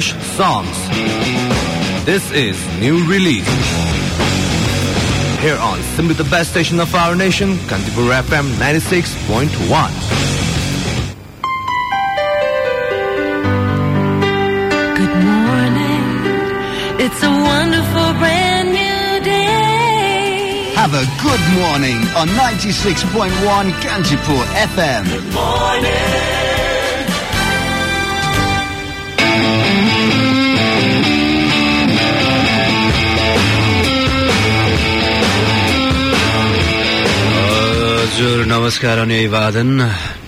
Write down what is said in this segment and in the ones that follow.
fresh songs. This is new release. Here on simply the best station of our nation, Kandipur FM 96.1. It's a wonderful brand new day. Have a good morning on 96.1 Kantipur FM. Good morning. नमस्कार अनि अभिवादन।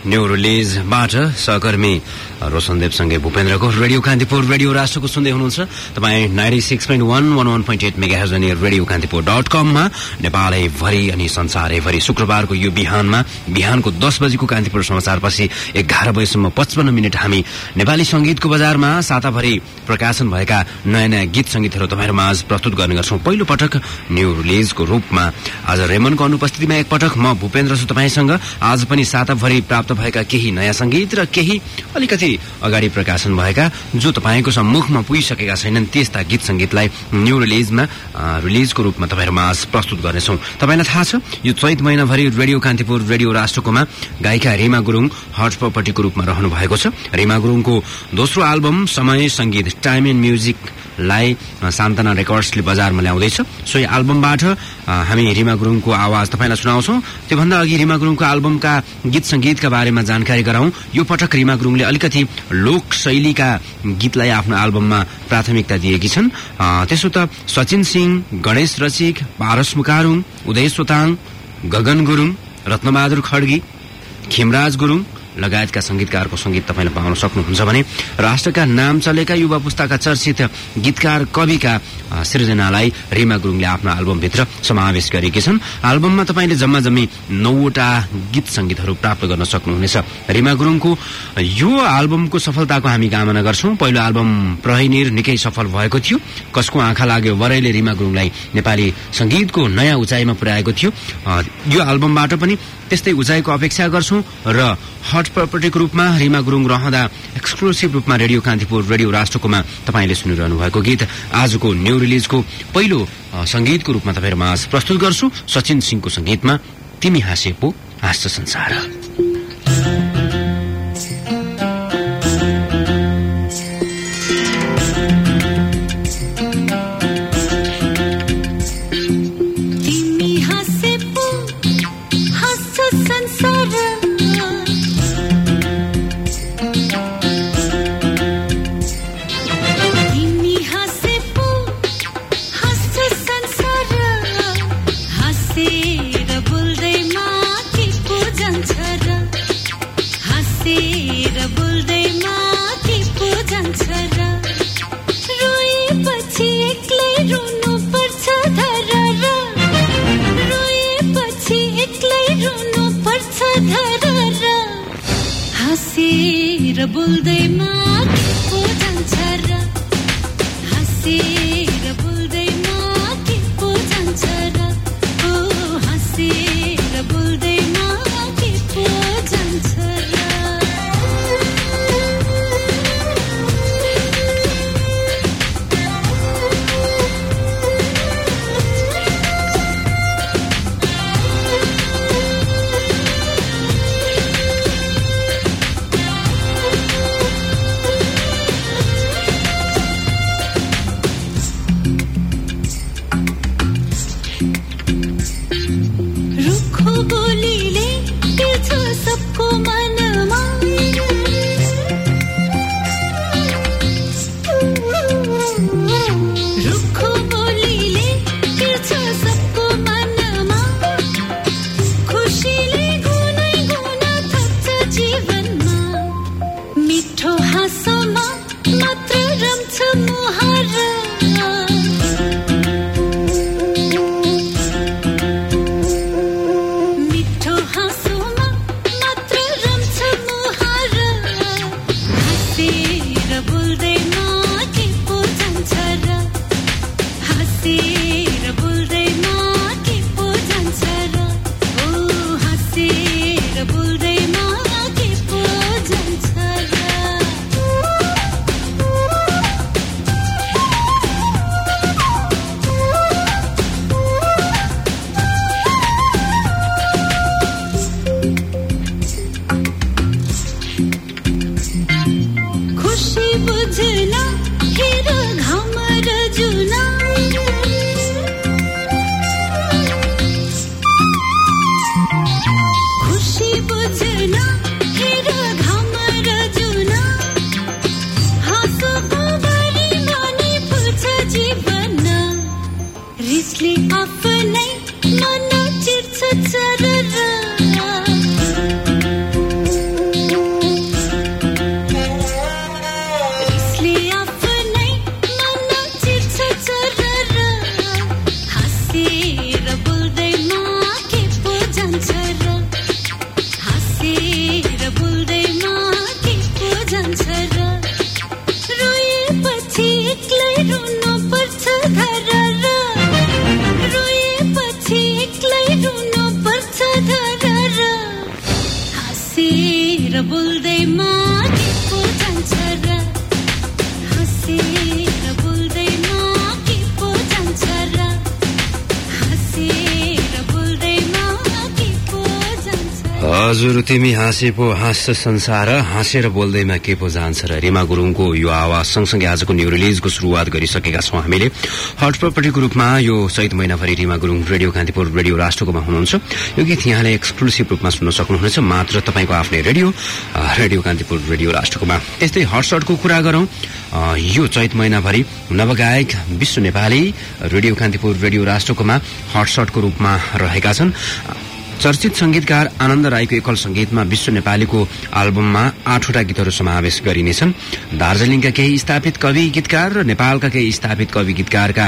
New रिलिजबाट सहकर्मी रोशनदेवसँगै भूपेन्द्रको radio Kantipur radio राष्ट्रको सुन्दै हुनुहुन्छ। तपाईँ ninety six point one one one point eight mega अनि रेडियो कान्तिपुर डट कममा नेपालैभरि अनि संसारैभरि शुक्रबारको यो बिहानमा बिहानको दस बजेको कान्तिपुर समाचारपछि एघार बजीसम्म पचपन्न मिनट हामी नेपाली संगीतको बजारमा साताभरि प्रकाशन भएका नयाँ नयाँ गीत संगीतहरू तपाईँहरूमा आज प्रस्तुत गर्ने गर्छौं। पहिलो पटक न्यू रिलिजको रूपमा आज रेमनको अनुपस्थितिमा एकपटक म भूपेन्द्र छु तपाईँसँग। आज पनि साताभरि प्राप्त भएका केही नयाँ संगीत र केही अलिकति अगाडि प्रकाशन भएका जो तपाईँको सम्मुखमा पुगिसकेका छैनन् त्यस्ता गीत संगीतलाई न्यू रिलिजमा रिलिजको रूपमा तपाईँहरूमा प्रस्तुत गर्नेछौँ। तपाईँलाई थाहा छ यो चैत महिनाभरि रेडियो कान्तिपुर रेडियो राष्ट्रकोमा गायिका रिमा गुरुङ हट प्रपर्टीको रूपमा रहनु भएको छ। रिमा गुरुङको दोस्रो एल्बम समय संगीत टाइम एन्ड म्युजिकलाई अ, सान्तना रेकर्ड्सले बजारमा ल्याउँदैछ। सो यो एल्बमबाट हामी रिमा गुरुङको आवाज तपाईँलाई सुनाउँछौँ। त्योभन्दा अघि रिमा गुरुङको एल्बमका गीत संगीतका बारेमा जानकारी गराउँ। यो पटक रिमा गुरुङले अलिकति लोक शैलीका गीतलाई आफ्नो एल्बममा प्राथमिकता दिएकी छन्। त्यसो त सचिन सिंह गणेश रचिक पारस मुकारुङ उदय सोताङ गगन गुरुङ रत्नबहादुर खड्गी खिमराज गुरुङ लगायतका संगीतकारको संगीत तपाईँले पाउन सक्नुहुन्छ भने राष्ट्रका नाम चलेका युवा पुस्ताका चर्चित गीतकार कविका सृजनालाई रिमा गुरुङले आफ्नो एल्बमभित्र समावेश गरेकी छन्। एल्बममा तपाईँले जम्मा जम्मी नौवटा गीत संगीतहरू प्राप्त गर्न सक्नुहुनेछ। रिमा गुरुङको यो एल्बमको सफलताको हामी कामना गर्छौं। पहिलो एल्बम प्रहिनिर निकै सफल भएको थियो। कसको आँखा लाग्यो वरैले रिमा गुरुङलाई नेपाली संगीतको नयाँ उचाइमा पुर्याएको थियो। यो एल्बमबाट पनि त्यस्तै उचाइको अपेक्षा गर्छौं र हट प्रपर्टीको रूपमा रिमा गुरुङ रहँदा एक्सक्लुसिभ रूपमा रेडियो कान्तिपुर रेडियो राष्ट्रकोमा तपाईँले सुनिरहनु भएको गीत आजको न्यू रिलिजको पहिलो संगीतको रूपमा तपाईँहरूमा आज प्रस्तुत गर्छु। सचिन सिंहको संगीतमा तिमी हाँसे पो हाँस्छ संसार। हाँसेर बोल्दैमा के हाँसे पो हाँस्छ संसार हाँसेर बोल्दैमा के पो जान्छ र? रिमा गुरुङको यो आवाज सँगसँगै आजको न्यू रिलिजको शुरूआत गरिसकेका छौँ हामीले। हट प्रपर्टीको रूपमा यो चैत महिनाभरि रिमा गुरुङ रेडियो कान्तिपुर रेडियो राष्ट्रकोमा हुनुहुन्छ। यो गीत यहाँले एक्सक्लुसिभ रूपमा सुन्न सक्नुहुनेछ। मात्र तपाईँको आफ्नै रेडियो रेडियो कान्तिपुर रेडियो राष्ट्रकोमा। यस्तै हटसटको कुरा गरौँ। यो चैत महिनाभरि नवगायक विश्व नेपाली रेडियो कान्तिपुर रेडियो राष्ट्रकोमा हटसटको रूपमा रहेका छन्। चर्चित संगीतकार आनन्द राईको एकल संगीतमा विश्व नेपालीको एल्बममा आठवटा गीतहरू समावेश गरिनेछन्। दार्जीलिङका केही स्थापित कवि गीतकार र नेपालका केही स्थापित कवि गीतकारका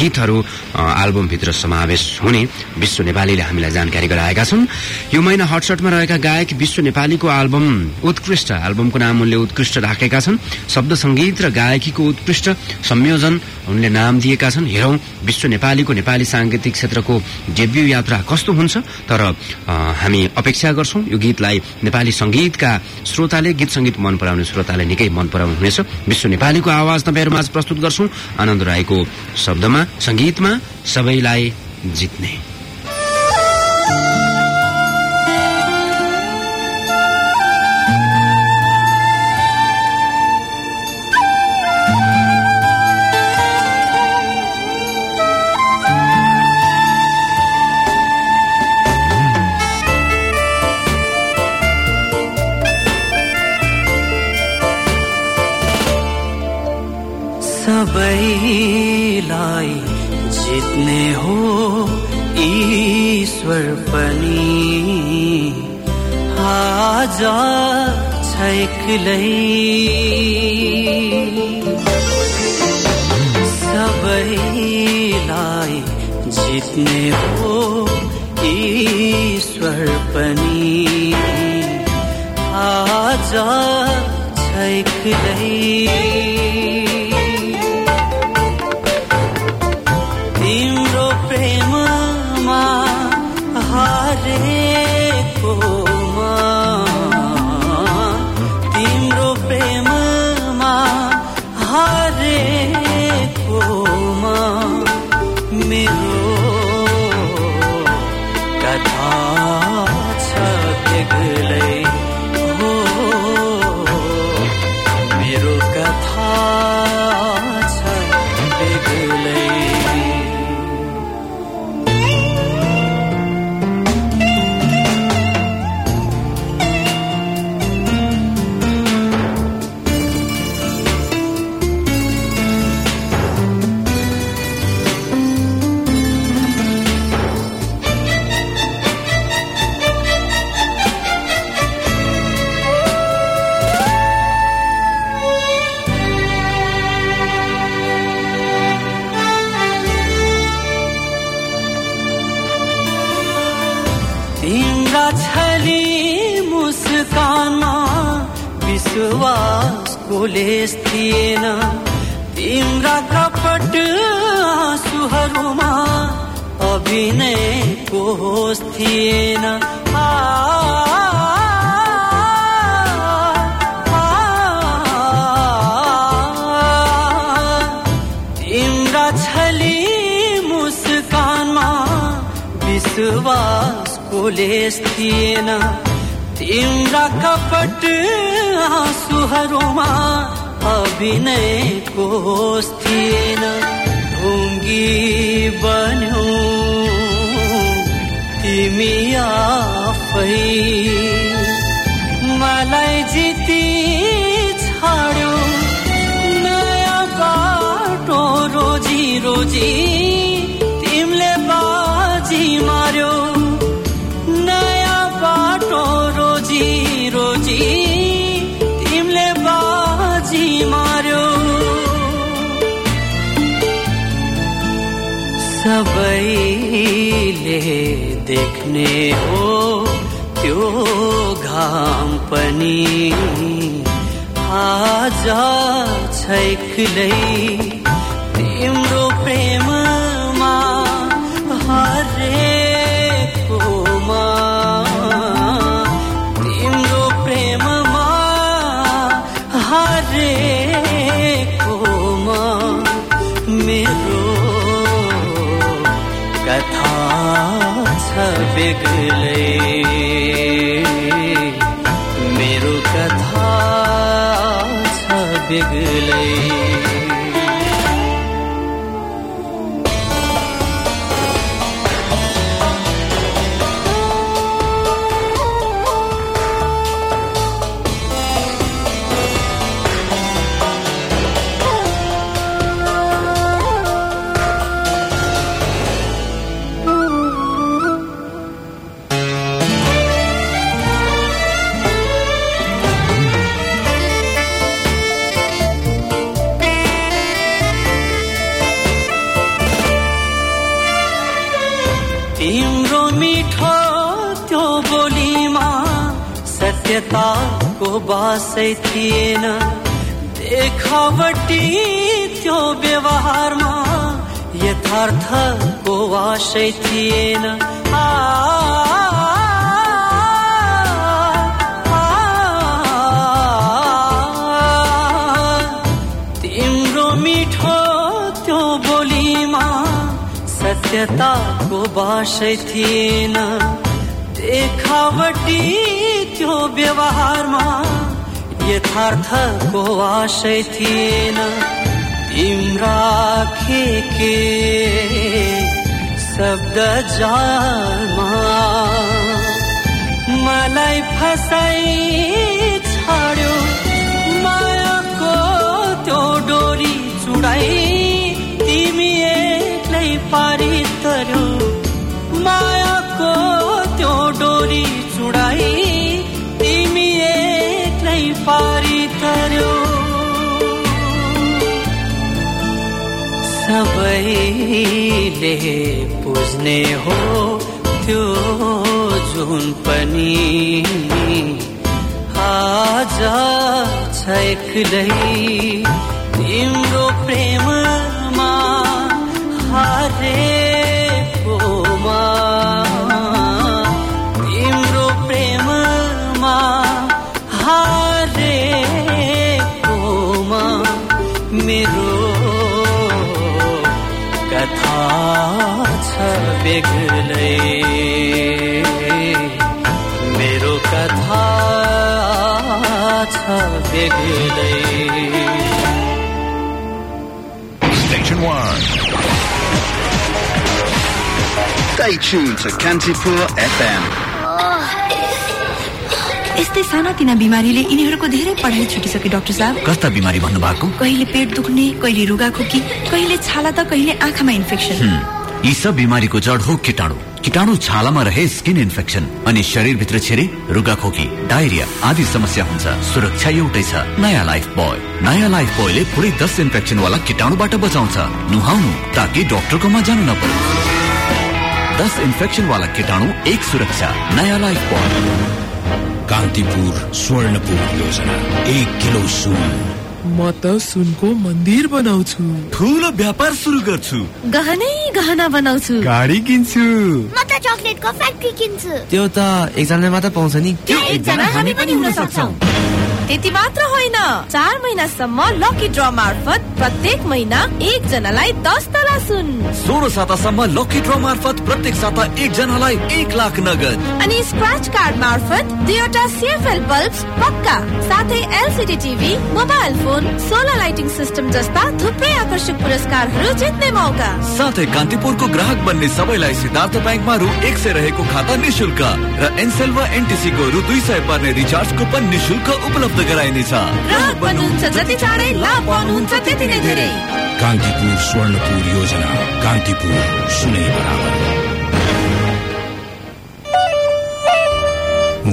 गीतहरू अ, एल्बमभित्र समावेश हुने विश्व नेपालीले हामीलाई जानकारी गराएका छन्। यो महिना हटसटमा रहेका गायक विश्व नेपालीको एल्बम उत्कृष्ट एल्बमको नाम उनले उत्कृष्ट राखेका छन्। शब्द संगीत र गायकीको उत्कृष्ट संयोजन उनले नाम दिएका छन्। हेरौं विश्व नेपालीको नेपाली सांगीतिक क्षेत्रको डेब्यू यात्रा कस्तो हुन्छ तर हामी अपेक्षा गर्छौं यो गीतलाई नेपाली संगीतका श्रोताले गीत संगीत मन पराउने श्रोताले निकै मन पराउनु हुनेछ। विश्व नेपालीको आवाज तपाईँहरूमाझ प्रस्तुत गर्छौं। आनन्द राईको शब्दमा संगीतमा सबैलाई जित्ने। सबैलाई जित्ने हो ईश्वर पनि। आज छैक्लै। सबैलाई जित्ने हो ईश्वर पनि। आज तिम्रो होस थिएन तिम्रा छली मुस्कानमा विश्वासको लेस थिएन तिम्रा कपट आँसुहरूमा अभिनयको होस थिएन ढुङ्गी बन्यौ तिमी आफै जिती छाड्यो नयाँ बाटो रोजी रोजी। तिमीले बाजी मार्यो नयाँ बाटो रोजी रोजी। तिमीले बाजी मार्यो। सबैले देख्ने हो त्यो घाम पनि। आज छैक्लै बेग्लै सत्यताको बासै थिएन देखावटी त्यो व्यवहारमा यथार्थको आशै थिएन आ, तिम्रो मिठो त्यो बोलीमा सत्यताको बासै थिएन देखावटी त्यो व्यवहारमा यथार्थको आशै थिएन। तिम्रा के के शब्द जालमा। मलाई फसाइ छाड्यो मायाको त्यो डोरी चुडाई तिमी एक्लै पारी सबैले बुझ्ने हो त्यो जुन पनि। आज छैक्लै तिम्रो प्रेममा Stay tuned to Kantipur FM. यस्तै सानातिना बिमारीले यिनीहरूको धेरै पढाइ छुटिसक्यो डाक्टर साहब। कस्ता बिमारी भन्नुभएको? कहिले पेट दुख्ने कहिले रुगा खोकी कहिले छाला त कहिले आँखामा इन्फेक्सन यी सब बिमारीको जड हो किटाणु। किटाणु छालामा रहे स्किन इन्फेक्सन अनि शरीरभित्र छिरे रुगाखोकी डायरिया आदि समस्या हुन्छ। सुरक्षा एउटै छ नयाँ लाइफ बोय। नयाँ लाइफ बोयले पुरै दस इन्फेक्सन वाला किटाणुबाट बचाउँछ। नुहाउनु ताकि डाक्टरकोमा जानु नपर्यो दस इन्फेक्सन वाला किटाणु एक सुरक्षा नयाँ लाइफ बोय कान्तिपुर स्वर्णपुर योजना एक किलो सुन। म त सुनको मन्दिर बनाउँछु। ठुलो व्यापार सुरु गर्छु। गहनै गहना बनाउँछु। गाडी किन्छु। म त चक्लेटको फ्याक्ट्री किन्छु। त्यो त एकजनाले मात्र पाउँछ नि। त्यो एकजना हामी पनि हुन सक्छौ। त्यति मात्र होइन। चार महिनासम्म लकी ड्र मार्फत प्रत्येक महिना एक जनालाई दस तला सुन। सोह्र सातासम्म लकी ड्र मार्फत प्रत्येक साता एकजनालाई एक लाख नगद। अनि स्क्रच कार्ड मार्फत दुईवटा सिएफएल बल्ब पक्का। साथै LCD TV mobile phone solar lighting system जस्ता थुप्रै आकर्षक पुरस्कारहरू जित्ने मौका। साथै कान्तिपुरको ग्राहक बन्ने सबैलाई सिद्धार्थ ब्याङ्कमा रु एक सय रहेको खाता निशुल्क। र एनसेल वा एनटिसीको रु दुई सय पर्ने रिचार्ज कुपन निशुल्क उपलब्ध गराइनेछ। बन्नुहुन्छ जति चाँडै धेरै। कान्तिपुर स्वर्णपुर योजना कान्तिपुर सुनै बराबर।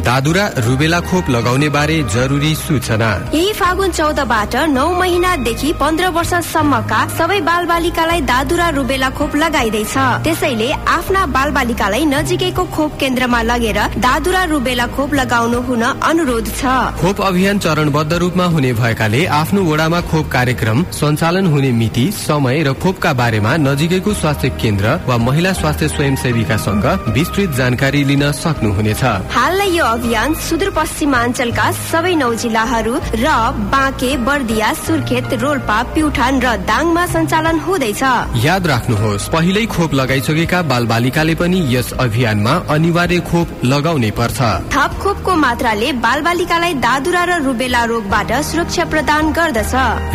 दादुरा रुबेला खोप लगाउने बारे जरुरी सूचना। यही फागुन चौधबाट नौ महिनादेखि पन्ध्र वर्षसम्मका सबै बाल बालिकालाई दादुरा रुबेला खोप लगाइँदैछ। त्यसैले आफ्ना बाल बालिकालाई नजिकैको खोप केन्द्रमा लगेर दादुरा रुबेला खोप लगाउनु हुन अनुरोध छ। खोप अभियान चरणबद्ध रूपमा हुने भएकाले आफ्नो वडामा खोप कार्यक्रम सञ्चालन हुने मिति समय र खोपका बारेमा नजिकैको स्वास्थ्य केन्द्र वा महिला स्वास्थ्य स्वयंसेविकासँग विस्तृत जानकारी लिन सक्नुहुनेछ। हाललाई यो अभियान सुदूरपश्चिमाञ्चलका सबै नौ जिल्लाहरू र बाँके बर्दिया सुर्खेत रोल्पा प्युठान र दाङमा सञ्चालन हुँदैछ। याद राख्नुहोस् पहिल्यै खोप लगाइसकेका बाल बालिकाले पनि यस अभियानमा अनिवार्य खोप लगाउनै पर्छ। थप खोपको मात्राले बाल बालिकालाई दादुरा र रुबेला रोगबाट सुरक्षा प्रदान गर्दछ।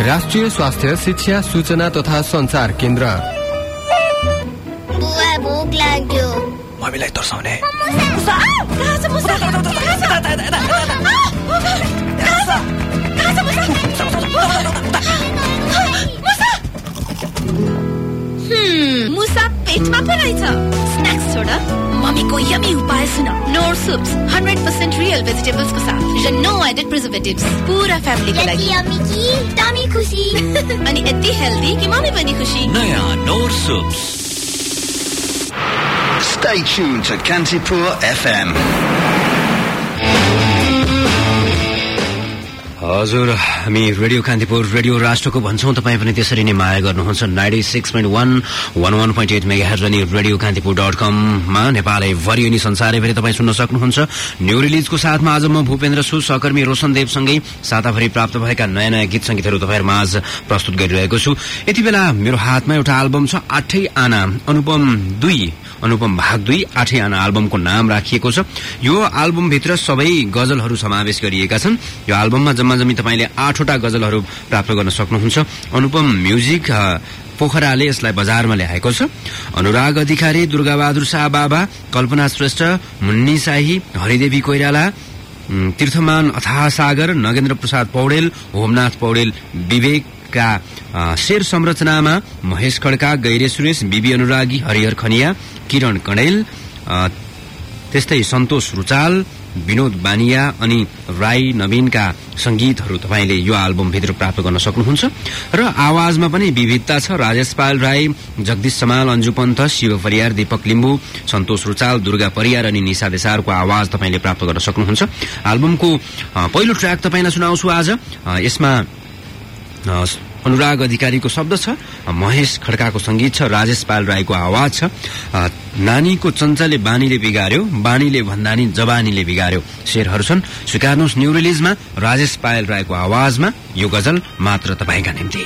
राष्ट्रिय स्वास्थ्य शिक्षा सूचना तथा संचार केन्द्र। बुवा भोक लाग्यो मम्मीलाई तर्साउने मुसा पेटमा पो रहेछ स्न्याक्स यमी उपाय सुन Knorr soups hundred percent real भेजिटेबल्सको साथ र नो एडेड प्रिजर्भेटिभ्स पुरा फ्यामिलीको लागि अनि यति हेल्दी कि मम्मी पनि खुसी नयाँ नोर सुप्स Stay tuned to Kantipur FM. हजुर हामी रेडियो कान्तिपुर रेडियो राष्ट्रको भन्छौँ। तपाईँ पनि त्यसरी नै माया गर्नुहुन्छ। Ninety six point one one one point eight megahertz अनि रेडियो कान्तिपुर डट कममा नेपालैभरि अनि संसारैभरि तपाईँ सुन्न सक्नुहुन्छ। न्यू रिलिजको साथमा आज म भूपेन्द्र सु सहकर्मी रोशन देवसँगै साताभरि प्राप्त भएका नयाँ नयाँ गीत सङ्गीतहरू तपाईँहरूमा आज प्रस्तुत गरिरहेको छु। यति बेला मेरो हातमा एउटा एल्बम छ आठै आना। अनुपम दुई। अनुपम भाग दुई आठै आना एल्बमको नाम राखिएको छ। यो एल्बमभित्र सबै गजलहरू समावेश गरिएका छन्। यो एल्बममा जम्मा जम्मी तपाईँले आठवटा गजलहरू प्राप्त गर्न सक्नुहुन्छ। अनुपम म्युजिक पोखराले यसलाई बजारमा ल्याएको छ। अनुराग अधिकारी दुर्गाबहादुर शाह बाबा कल्पना श्रेष्ठ मुन्नी शाही हरिदेवी कोइराला तीर्थमान अथाह सागर नगेन्द्र प्रसाद पौडेल होमनाथ पौडेल विवेकका शेर संरचनामा महेश खड्का गैरे सुरेश बिबी अनुरागी हरिहर खनिया किरण कणेल त्यस्तै सन्तोष रुचाल विनोद बानिया अनि राई नवीनका संगीतहरू तपाईँले यो एल्बमभित्र प्राप्त गर्न सक्नुहुन्छ। र आवाजमा पनि विविधता छ। राजेश पाल राई जगदीश समाल अन्जु पन्थ शिव परियार दीपक लिम्बू सन्तोष रुचाल दुर्गा परियार अनि निशा देसारको आवाज तपाईँले प्राप्त गर्न सक्नुहुन्छ। एल्बमको पहिलो ट्र्याक तपाईँलाई सुनाउँछु आज। यसमा अनुराग अधिकारीको शब्द छ महेश खड्काको संगीत छ राजेश पाल राईको आवाज छ। नानीको चञ्चले बानीले बिगार्यो बानीले भन्दा नि जवानीले बिगार्यो। शेरहरू छन्। स्वीकार्नुहोस् न्यू रिलिजमा राजेश पायल राईको आवाजमा यो गजल मात्र तपाईँका निम्ति।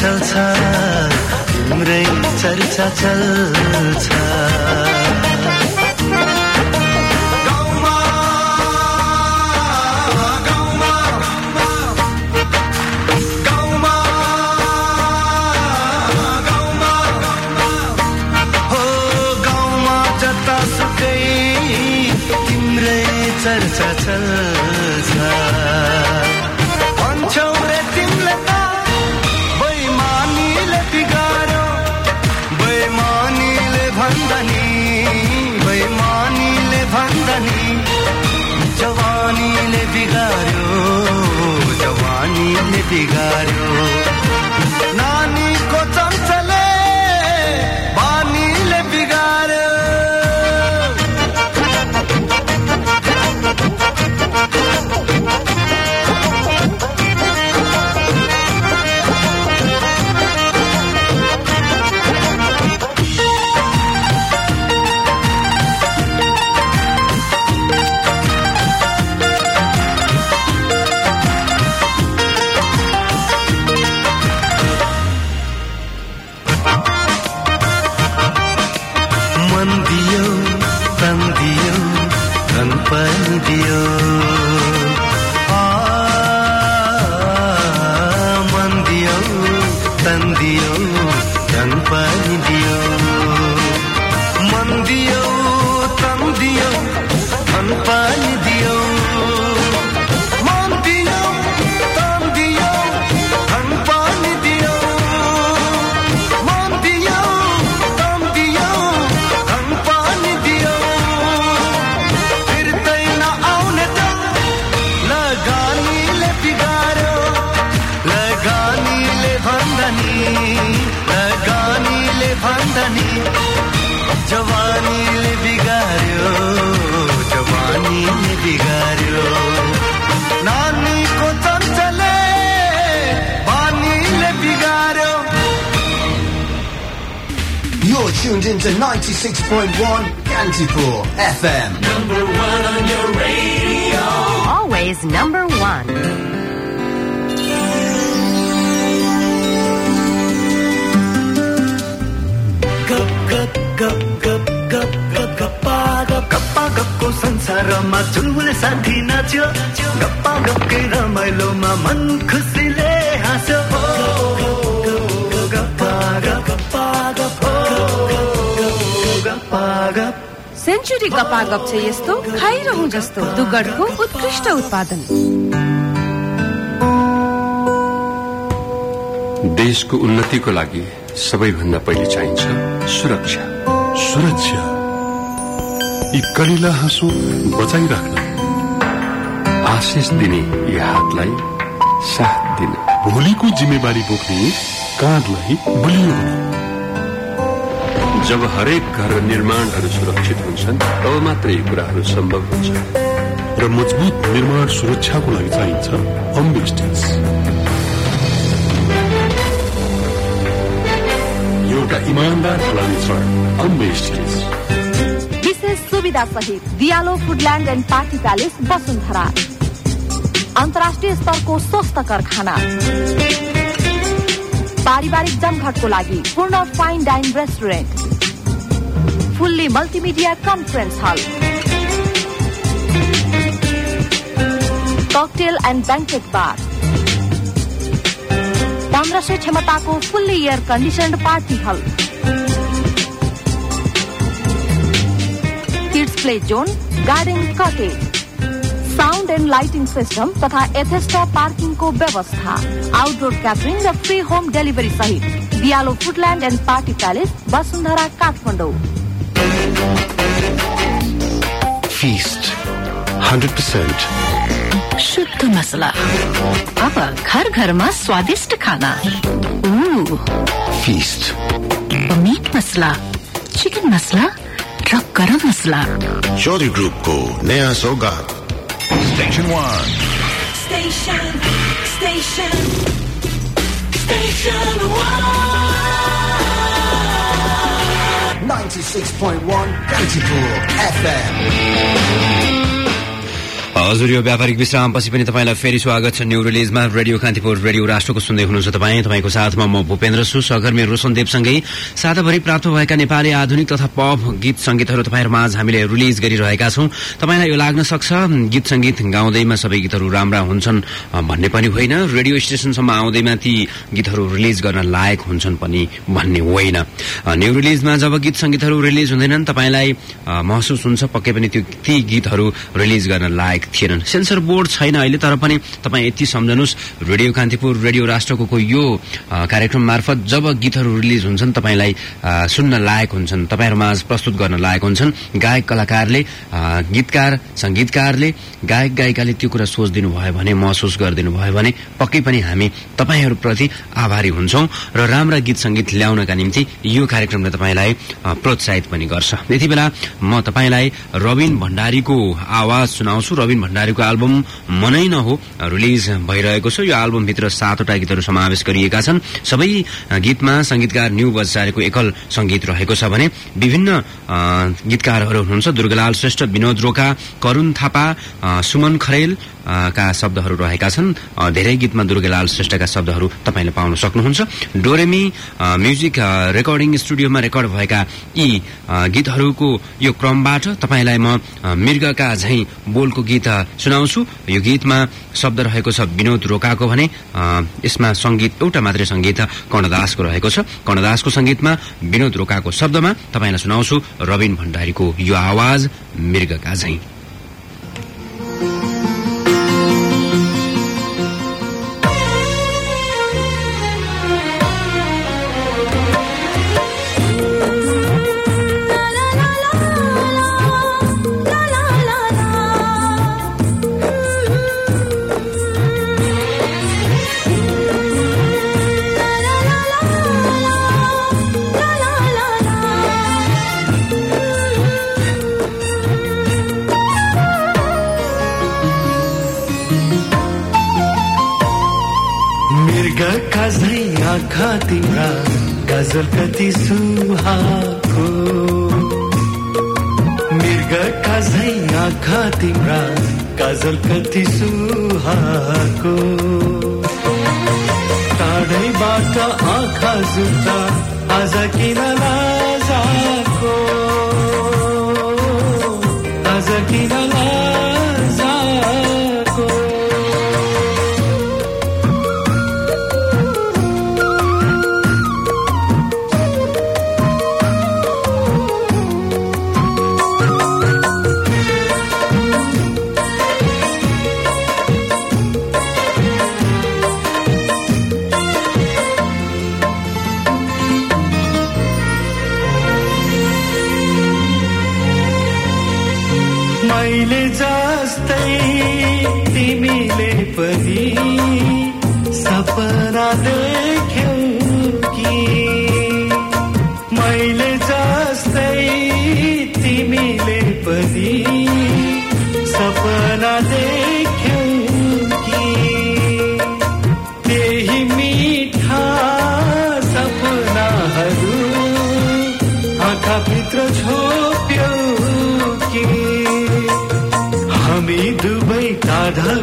चल्छ तिम्रै चर्चा चल्छ चर्चा चल्छ जवानीले धन पनि tuned into 96.1 Cantipur FM. Number one on your radio. Always number one. गप गप गप गप गप गप गप्पा गप गप्पा गपको संसारमा चुलबुले साथी नाच्यो गप्पा गपकै रमाइलोमा मन खुसीले हाँस्यो ओ, गप्पा गप गप्पा गप सेन्चुरी गपागप छ यस्तो खाइरहँ जस्तो दुगडको उत्कृष्ट उत्पादन। देशको उन्नतिको लागि सबैभन्दा पहिले चाहिन्छ सुरक्षा। सुरक्षा। यी कलिला हाँसो बचाइराख्न। आशिष दिने यी हातलाई साथ दिने। भोलिको जिम्मेवारी बोक्ने काँधलाई बलियो बनाउनु जब हरेक घर निर्माणहरू सुरक्षित हुन्छन् तब मात्रै यी कुराहरू सम्भव हुन्छ। र मजबुत निर्माण सुरक्षाको लागि चाहिन्छ अम्बेस्टिस एउटा इमान्दार फलानेश्वर अम्बेस्टिस विशेष सुविधा सहित Diyalo foodland and party palace Basundhara. अन्तर्राष्ट्रिय स्तरको स्वस्थकर खाना पारिवारिक जमघटको लागि पूर्ण fine dine restaurant fully multimedia conference hall. Cocktail and banquet bar. पन्ध्र सय क्षमताको fully air conditioned party hall. Kids play zone garden cottage. Sound and lighting system तथा यथेष्ट पार्किङको व्यवस्था। आउटडोर क्याटरिङ र फ्री होम डेलिभरी सहित। Diyalo foodland and party palace Basundhara Kathmandu. Feast 100% शुद्ध मसला अब घर घरमा स्वादिष्ट खाना ऊ Feast meat masala chicken masala र गरम मसला चौधरी ग्रुप को नया सौगात station one Station, station, station one. 96.1 Cantipur FM. हजुर यो व्यापारिक विश्रामपछि पनि तपाईँलाई फेरि स्वागत छ न्यू रिलिजमा रेडियो कान्तिपुर रेडियो राष्ट्रको सुन्दै हुनुहुन्छ तपाईँ। तपाईँको साथमा म भूपेन्द्र छु सहकर्मी रोशनदेवसँगै साताभरि प्राप्त भएका नेपाली आधुनिक तथा पप गीत संगीतहरू तपाईँहरू माझ हामीले रिलिज गरिरहेका छौँ। तपाईँलाई यो लाग्न सक्छ गीत संगीत गाउँदैमा सबै गीतहरू राम्रा हुन्छन् भन्ने पनि होइन। रेडियो स्टेसनसम्म आउँदैमा ती गीतहरू रिलिज गर्न लायक हुन्छन् पनि भन्ने होइन। न्यू रिलिजमा जब गीत संगीतहरू रिलिज हुँदैनन् तपाईँलाई महसुस हुन्छ पक्कै पनि ती गीतहरू रिलिज गर्न लायक थिएनन्। सेन्सर बोर्ड छैन अहिले तर पनि तपाईँ यति सम्झनुहोस्। रेडियो कान्तिपुर रेडियो राष्ट्रको यो कार्यक्रम मार्फत जब गीतहरू रिलिज हुन्छन् तपाईँलाई सुन्न लायक हुन्छन्। तपाईँहरूमा प्रस्तुत गर्न लायक हुन्छन्। गायक कलाकारले गीतकार सङ्गीतकारले गायक गायिकाले त्यो कुरा सोचिदिनु भयो भने महसुस गरिदिनु भयो भने पक्कै पनि हामी तपाईँहरूप्रति आभारी हुन्छौँ र राम्रा गीत सङ्गीत ल्याउनका निम्ति यो कार्यक्रमले तपाईँलाई प्रोत्साहित पनि गर्छ। यति बेला म तपाईँलाई रविन भण्डारीको आवाज सुनाउँछु। रविन भण्डारीको एल्बम मनै नहो रिलिज भइरहेको छ। यो एल्बमभित्र सातवटा गीतहरू समावेश गरिएका छन्। सबै गीतमा संगीतकार न्यू बजारेको एकल संगीत रहेको छ भने विभिन्न गीतकारहरू हुनुहुन्छ। दुर्गालाल श्रेष्ठ विनोद रोका करुण थापा सुमन खरेल का शब्दहरू रहेका छन्। धेरै गीतमा दुर्गालाल श्रेष्ठका शब्दहरू तपाईँले पाउन सक्नुहुन्छ। डोरेमी म्युजिक रेकर्डिङ स्टुडियोमा रेकर्ड भएका यी गीतहरूको यो क्रमबाट तपाईँलाई म मृगका झैं बोलको गीत सुनाउँछु। यो गीतमा शब्द रहेको छ विनोद रोकाको भने यसमा संगीत एउटा मात्रै संगीत कर्णदासको रहेको छ। कर्णदासको संगीतमा विनोद रोकाको शब्दमा तपाईँलाई सुनाउँछु रविन भण्डारीको यो आवाज मृगका झैं। मैले जस्तै तिमीले पनि सपना देख्यौ।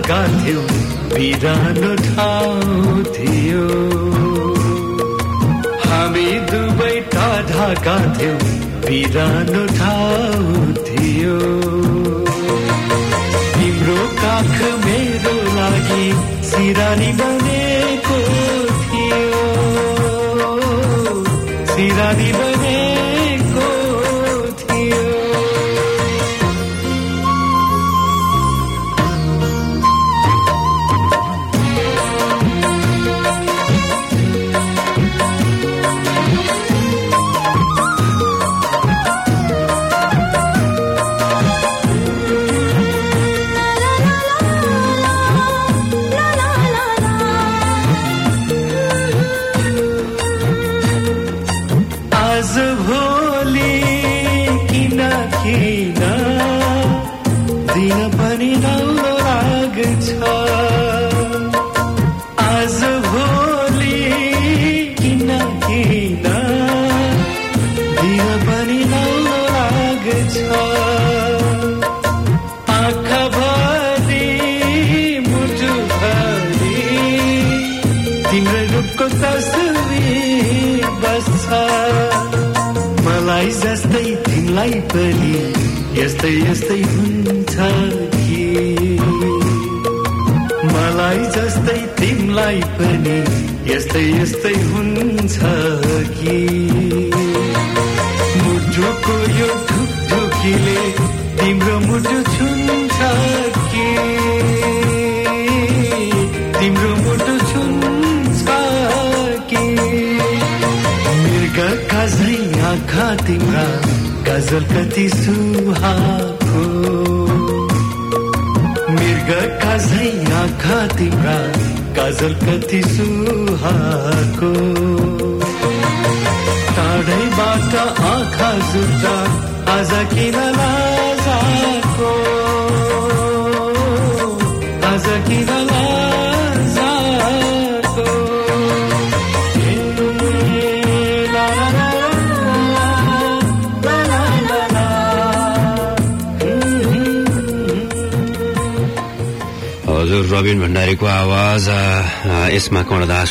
टाढा गाथ्यौँ बिरानो ठाउँ थियो हामी दुवै टाढा गाथ्यौँ बिरानो ठाउँ थियो तिम्रो काख मेरो लागि सिरानी बनेको थियो। सिरानी बनेको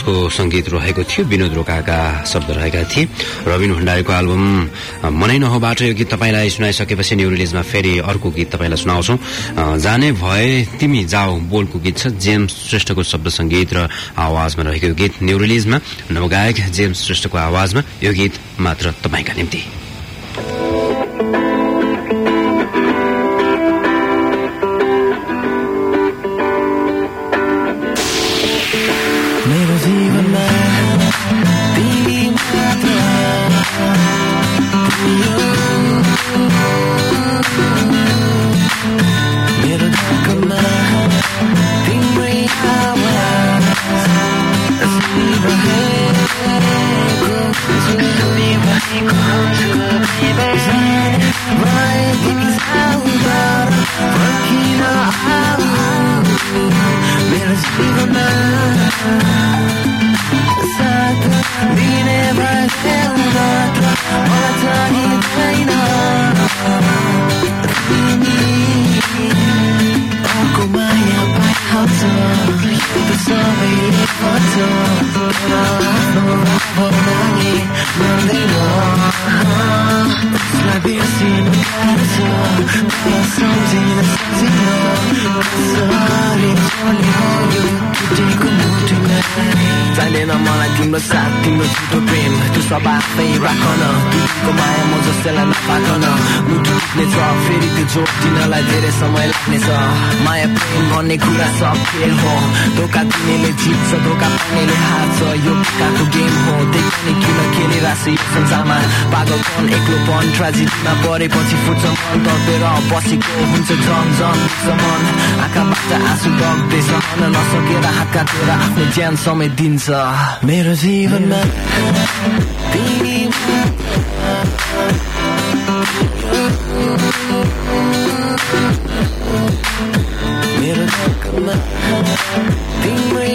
कर्णदासको संगीत रहेको थियो विनोद रोकाका शब्द रहेका थिए। रविन भण्डारीको एल्बम मनै नहोबाट यो गीत तपाईँलाई सुनाइसकेपछि न्यू रिलिजमा फेरि अर्को गीत तपाईँलाई सुनाउँछौ। जाने भए तिमी जाऊ बोलको गीत छ जेम्स श्रेष्ठको शब्द संगीत र आवाजमा रहेको गीत न्यू रिलिजमा नवगायक जेम्स श्रेष्ठको आवाजमा यो गीत मात्र तपाईँका निम्ति। भन्ने कुरा खेल हो धोका दिनेले जित्छ धोका हार्छ यो गेम हो पनि किन खेलिरहेछ यो संसारमा पागलपन एक्लोपन ट्राजेडीमा परेपछि फुट्छ मन बसेको हुन्छ झन मन आँखाबाट आँसु बग्दै सहन नसकेर हात काटेर आफ्नो ज्यान समय दिन्छ मेरो जीवनमा तिमी मेरो धर्कमा तिम्रै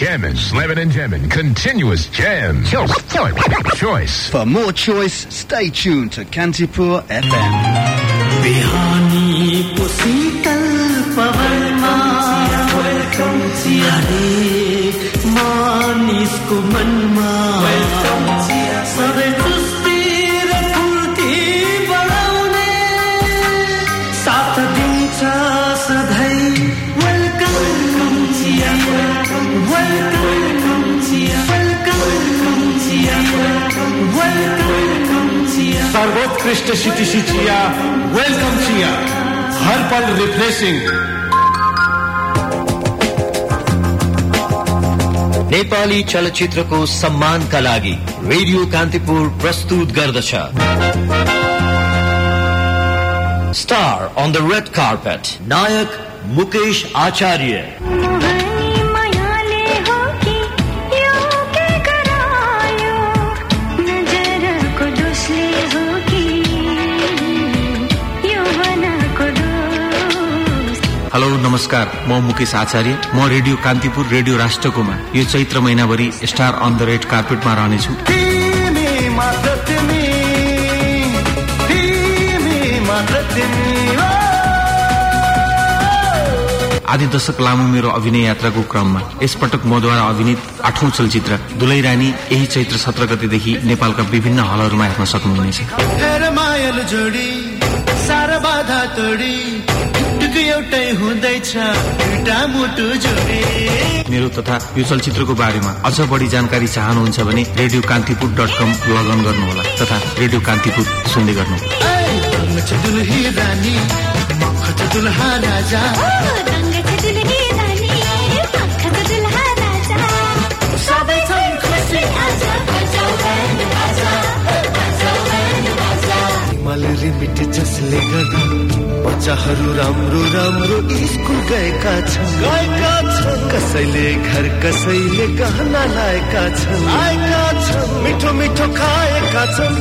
jamming, slamming and jamming, continuous jam. Choice. For more choice, stay tuned to Kantipur FM. सर्वोत्कृष्ट सिटिसी चिया वेलकम चिया हर पल रिफ्रेशिंग नेपाली चलचित्रको सम्मानका लागि रेडियो कान्तिपुर प्रस्तुत गर्दछ। Star on the red carpet नायक मुकेश आचार्य। नमस्कार म मुकेश आचार्य म रेडियो कान्तिपुर रेडियो राष्ट्रकोमा। यो चैत्र महिनाभरि स्टार अन द रेड कार्पेटमा रहनेछु। आधी दशक लामो मेरो अभिनय यात्राको क्रममा यसपटक मद्वारा अभिनीत आठौं चलचित्र दुलै रानी यही चैत्र सत्र गतेदेखि नेपालका विभिन्न हलहरूमा हेर्न सक्नुहुनेछ। एउटै हुँदैछ मुटु जोडी। मेरो तथा यो चलचित्रको बारेमा अझ बढी जानकारी चाहनुहुन्छ भने radio Kantipur dot com log on गर्नुहोला तथा रेडियो कान्तिपुर सुन्दै गर्नुहोला। रङ छ दुलही रानी मख छ दुलहा राजा हिमाल रिमिट जसले गर्दा बच्चाहरू राम्रो राम्रो स्कुल गएका छन्। गएका छन्। कसैले घर कसैले गहना लाएका छन्। लाएका छन्। मिठो मिठो खाएका छन्।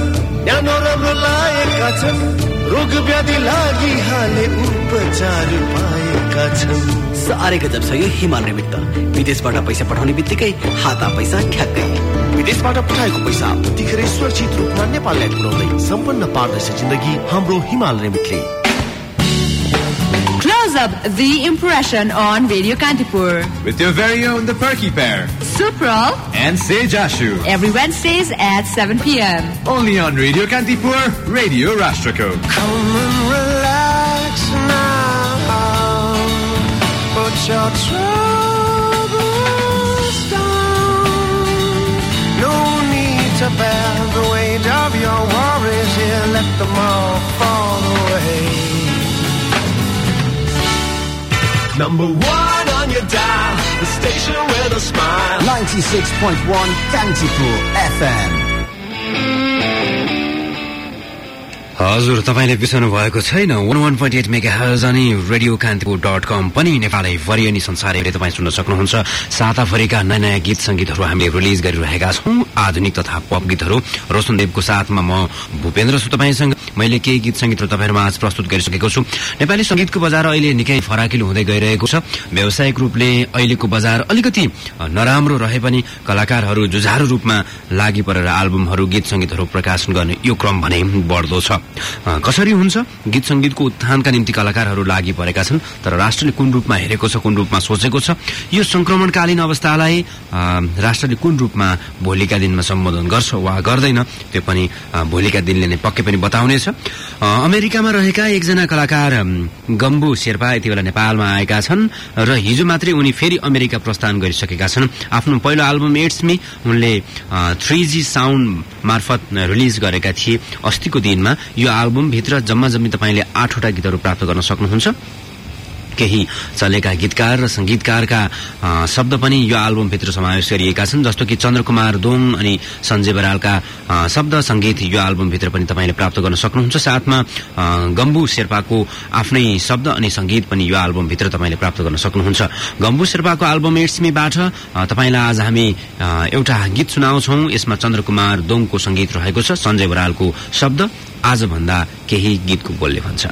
न्यानो राम्रो लाएका छन्। रोग व्याधि लागि हाले उपचार पाएका छन्। साह्रै गजब छ यो हिमाल निमित्त विदेशबाट पैसा पठाउने बित्तिकै हाता पैसा ठ्याक्कै विदेशबाट पठाएको पैसा उत्तिखेरै सुरक्षित रूपमा नेपाल ल्यान्ड पुर्याउँदै सम्पन्न पार्दछ जिन्दगी हाम्रो हिमाल रेमिटले Close up the impression on Radio Kantipur. With your very own The Perky Pair Supral and Say Jashu. every Wednesdays at 7 p.m. Only on Radio Kantipur, Radio Rashtrako. Come and your troubles down. No need to bear the weight of your worries here. Let them all fall away. Number one on your dial, the station with a smile. 96.1 Kantipur FM. हजुर तपाईँले बिर्सनु भएको छैन। One one point eight mega अनि radio Kantipur dot com पनि नेपालैभरि अनि संसारैभरि तपाईँ सुन्न सक्नुहुन्छ। साताभरिका नयाँ नयाँ गीत सङ्गीतहरू हामीले रिलिज गरिरहेका छौँ। आधुनिक तथा पप गीतहरू। रोशनदेवको साथमा म भूपेन्द्र छु तपाईँसँग। मैले केही गीत सङ्गीतहरू तपाईँहरूमा आज प्रस्तुत गरिसकेको छु। नेपाली सङ्गीतको बजार अहिले निकै फराकिलो हुँदै गइरहेको छ। व्यावसायिक रूपले अहिलेको बजार अलिकति नराम्रो रहे पनि कलाकारहरू जुझारू रूपमा लागि परेर एल्बमहरू गीत सङ्गीतहरू प्रकाशन गर्ने यो क्रम भने बढ्दो छ। कसरी हुन्छ? गीत सङ्गीतको उत्थानका निम्ति कलाकारहरू लागि परेका छन् तर राष्ट्रले कुन रूपमा हेरेको छ कुन रूपमा सोचेको छ यो संक्रमणकालीन अवस्थालाई राष्ट्रले कुन रूपमा भोलिका दिनमा सम्बोधन गर्छ वा गर्दैन त्यो पनि भोलिका दिनले नै पक्कै पनि बताउनेछ अमेरिकामा रहेका एकजना कलाकार गम्बु शेर्पा यति बेला नेपालमा आएका छन् र हिजो मात्रै उनी फेरि अमेरिका प्रस्थान गरिसकेका छन्। आफ्नो पहिलो एल्बम एड्स मी उनले थ्री जी साउन्ड मार्फत रिलिज गरेका थिए। अस्तिको दिनमा यो एल्बमभित्र जम्मा जम्मी तपाईँले आठवटा गीतहरू प्राप्त गर्न सक्नुहुन्छ। केही चलेका गीतकार र संगीतकारका शब्द पनि यो एल्बमभित्र समावेश गरिएका छन् जस्तो कि चन्द्रकुमार दोङ अनि सञ्जय बरालका शब्द संगीत यो एल्बमभित्र पनि तपाईँले प्राप्त गर्न सक्नुहुन्छ। साथमा गम्बु शेर्पाको आफ्नै शब्द अनि संगीत पनि यो एल्बमभित्र तपाईँले प्राप्त गर्न सक्नुहुन्छ। गम्बु शेर्पाको एल्बम एड्समीबाट तपाईँलाई आज हामी एउटा गीत सुनाउँछौ। यसमा चन्द्रकुमार दोङको संगीत रहेको छ सञ्जय बरालको शब्द। आजभन्दा केही गीतको बोलले भन्छ।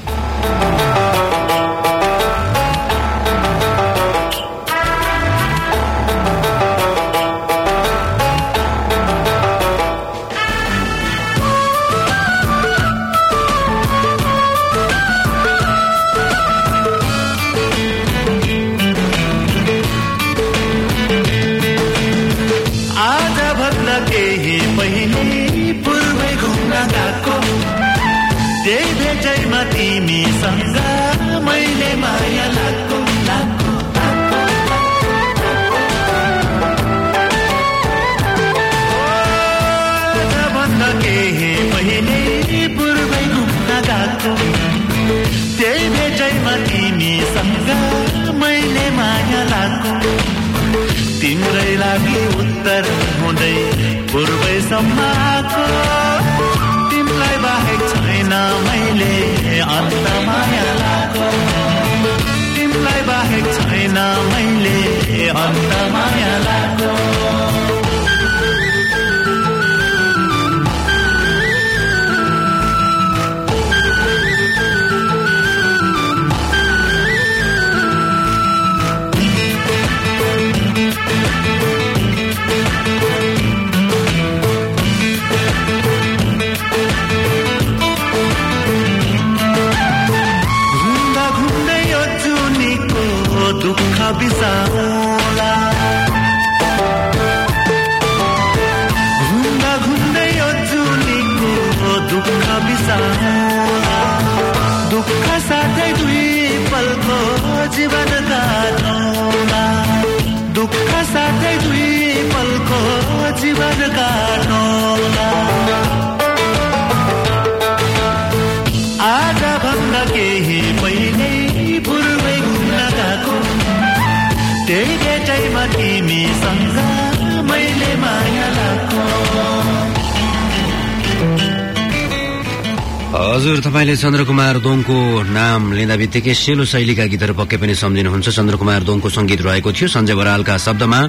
हजुर तपाईँले चन्द्रकुमार दोङको नाम लिँदा बित्तिकै सेलो शैलीका गीतहरू पक्कै पनि सम्झिनुहुन्छ। चन्द्रकुमार दोङको संगीत रहेको थियो सञ्जय बरालका शब्दमा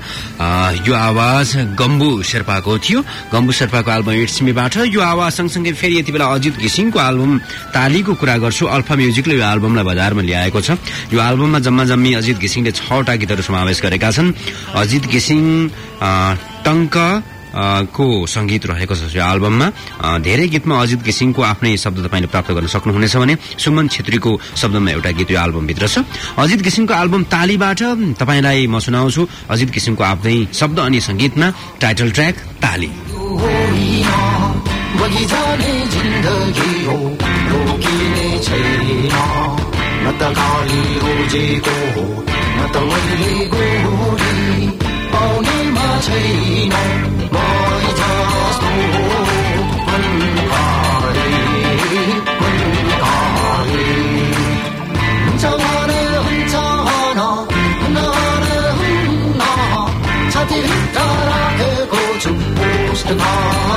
यो आवाज गम्बु शेर्पाको थियो। गम्बु शेर्पाको एल्बम इट्समीबाट यो आवाज सँगसँगै फेरि यति बेला अजित घिसिङको एल्बम तालीको कुरा गर्छु। अल्फा म्युजिकले यो एल्बमलाई बजारमा ल्याएको छ। यो एल्बममा जम्मा जम्मी अजित घिसिङले छवटा गीतहरू समावेश गरेका छन्। अजित घिसिङ टङ्क को संगीत रहेको छ यो एल्बममा धेरै गीतमा अजित घिसिङको आफ्नै शब्द तपाईँले प्राप्त गर्न सक्नुहुनेछ भने सुमन छेत्रीको शब्दमा एउटा गीत यो एल्बमभित्र छ अजित घिसिङको एल्बम तालीबाट तपाईँलाई म सुनाउँछु अजित घिसिङको आफ्नै शब्द अनि संगीतमा टाइटल ट्र्याक ताली हो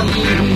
खाली होइन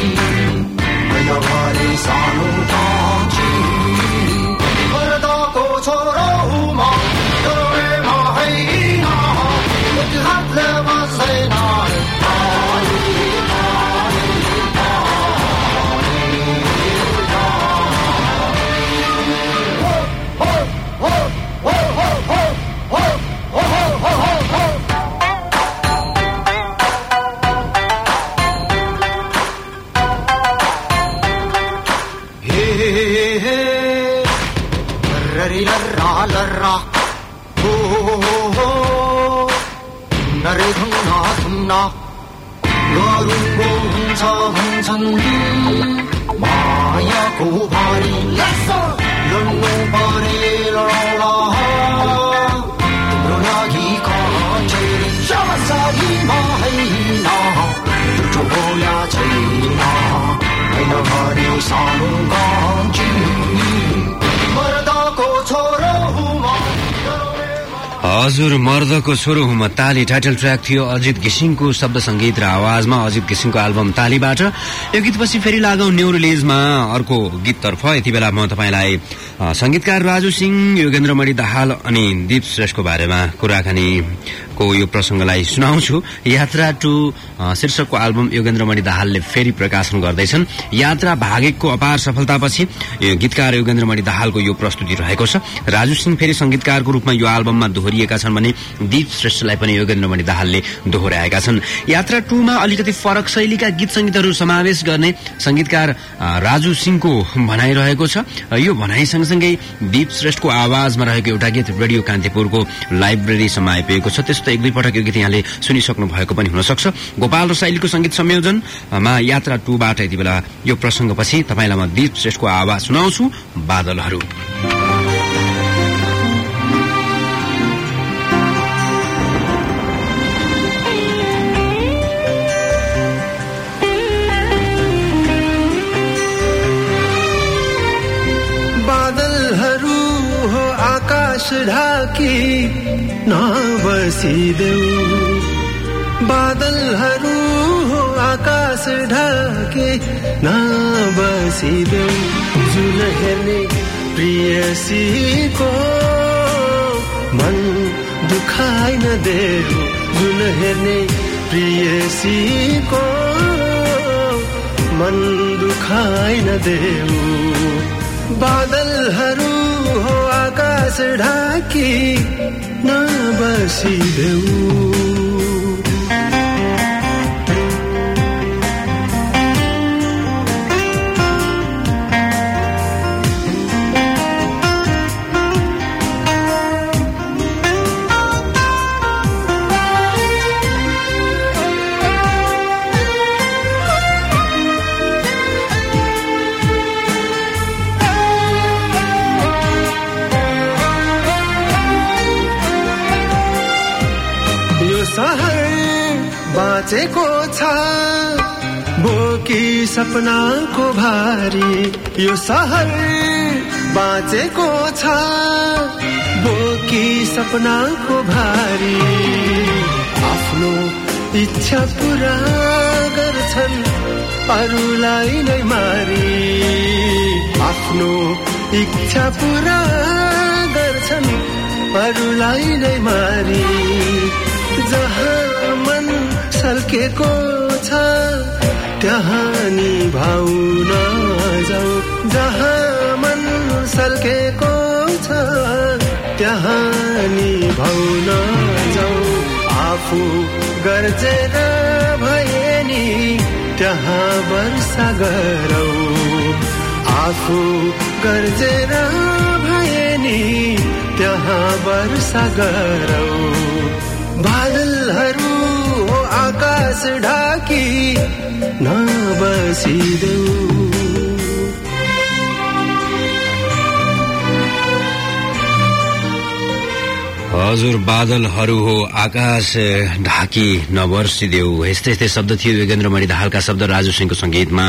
हजुर मर्दको छोरो ताली टाइटल ट्र्याक थियो अजित घिसिङको शब्द संगीत र आवाजमा अजित घिसिङको एल्बम तालीबाट। यो गीतपछि फेरि लागौँ न्यू रिलिजमा अर्को गीततर्फ यति बेला म तपाईँलाई संगीतकार राजु सिंह योगेन्द्रमणि दाहाल अनि दीप श्रेष्ठको बारेमा कुराकानीको यो प्रसङ्गलाई सुनाउँछु। यात्रा टु शीर्षकको एल्बम योगेन्द्रमणि दाहालले फेरि प्रकाशन गर्दैछन्। यात्रा भागेकको अपार सफलतापछि गीतकार योगेन्द्रमणि दाहालको यो प्रस्तुति रहेको छ। राजु सिंह फेरि संगीतकारको रूपमा यो एल्बममा दोहोरिएका छन् भने दीप श्रेष्ठलाई पनि योगेन्द्रमणि दाहालले दोहोऱ्याएका छन्। यात्रा टूमा अलिकति फरक शैलीका गीत संगीतहरू समावेश गर्ने संगीतकार राजु सिंहको भनाइरहेको छ। यो भनाइ सँगसँगै दीप श्रेष्ठको आवाजमा रहेको एउटा गीत रेडियो कान्तिपुरको लाइब्रेरीसम्म आइपुगेको छ। त एक दुई पटक यो गीत यहाँले सुनिसक्नु भएको पनि हुनसक्छ। गोपाल र शैलीको सङ्गीत संयोजनमा यात्रा टूबाट यति बेला यो प्रसङ्गपछि तपाईँलाई म दीप श्रेष्ठको आवाज सुनाउँछु बादलहरू। आकाश ढाकी नबसिदेऊ बादलहरू हो आकाश ढाके नबसिदेऊ जुन हेर्ने प्रियसीको मन दुखाइ नदेऊ जुन हेर्ने प्रियसीको मन दुखाइ नदेऊ बादलहरू हो आकाश ढाकी नबसिदेऊ यो सपनाको भारी यो सहर बाँचेको छ। बोकी सपनाको भारी आफ्नो इच्छा पुरा गर्छन् अरूलाई नै मारी। आफ्नो इच्छा पुरा गर्छन् अरूलाई नै मारी। जहाँ मन सल्केको छ त्यहाँ नि भाउन जाऊ जहाँ मन सल्केको छ त्यहाँ नि भाउन जाऊ आफू गर्जेर भए नि त्यहाँ वर्षा गरौ आफू गर्जेर भए नि त्यहाँ वर्षा गरौ बादलहरू आकाश ढाकी ना बसी देऊ हजुर बादलहरू हो आकाश ढाकी नवर्सिदेऊ। यस्तै यस्तै शब्द थियो योगेन्द्र मणि दाहालका शब्द राजु सिंहको संगीतमा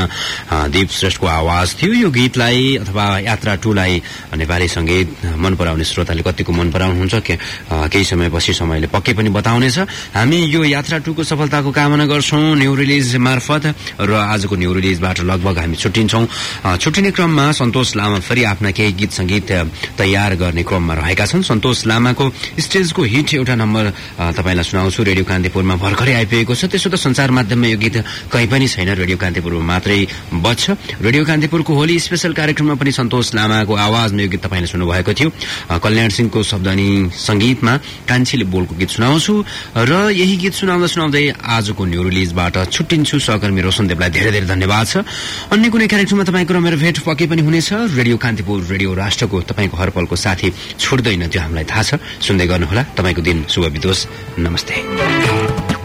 दीप श्रेष्ठको आवाज थियो। यो गीतलाई अथवा यात्रा टूलाई नेपाली संगीत मन पराउने श्रोताले कतिको मन पराउनुहुन्छ केही समयपछि समयले पक्कै पनि बताउनेछ। हामी यो यात्रा टूको सफलताको कामना गर्छौं न्यू रिलिज मार्फत र आजको न्यू रिलिजबाट लगभग हामी छुट्टिन्छौं। छुट्टिने क्रममा सन्तोष लामा फेरि आफ्ना केही गीत संगीत तयार गर्ने क्रममा रहेका छन्। सन्तोष लामाको स्टेजको हिट एउटा नम्बर तपाईँलाई सुनाउँछु रेडियो कान्तिपुरमा भर्खरै आइपुगेको छ। त्यसो त संचार माध्यममा यो गीत कहीँ पनि छैन। रेडियो कान्तिपुरमा मात्रै बज्छ। रेडियो कान्तिपुरको होली स्पेशल कार्यक्रममा पनि सन्तोष लामाको आवाजमा यो गीत तपाईँले सुन्नुभएको थियो। कल्याण सिंहको शब्द अनि संगीतमा कान्छीले बोलको गीत सुनाउँछु। र यही गीत सुनाउँदा सुनाउँदै आजको न्यू रिलिजबाट छुट्टिन्छु। सहकर्मी रोशन देवलाई धेरै धेरै धन्यवाद छ। अन्य कुनै कार्यक्रममा तपाईँको र मेरो भेट पक्कै पनि हुनेछ। रेडियो कान्तिपुर रेडियो राष्ट्रको तपाईँको हरपलको साथी छुट्दैन त्यो हामीलाई थाहा छ। सुन्दै गर्नुहोला। तपाईँको दिन शुभ बितोस्। नमस्ते।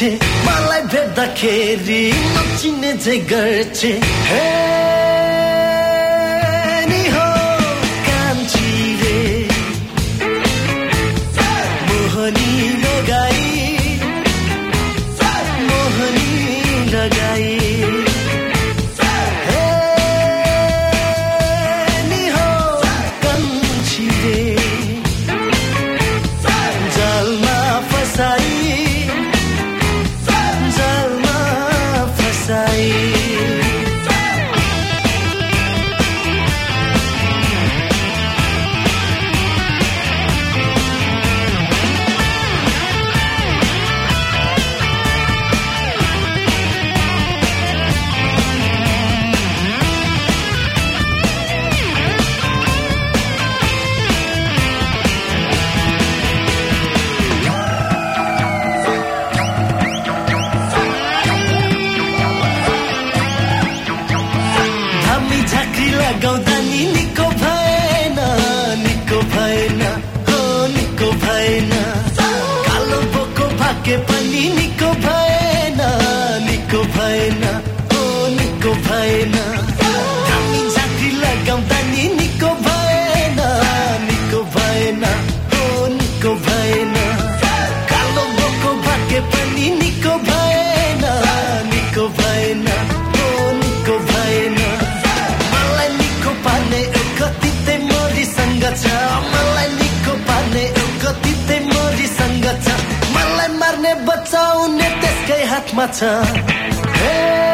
गर्छे। मलाई भेट्दाखेरि नचिने चाहिँ गर्छे। हे। go hat my Hey!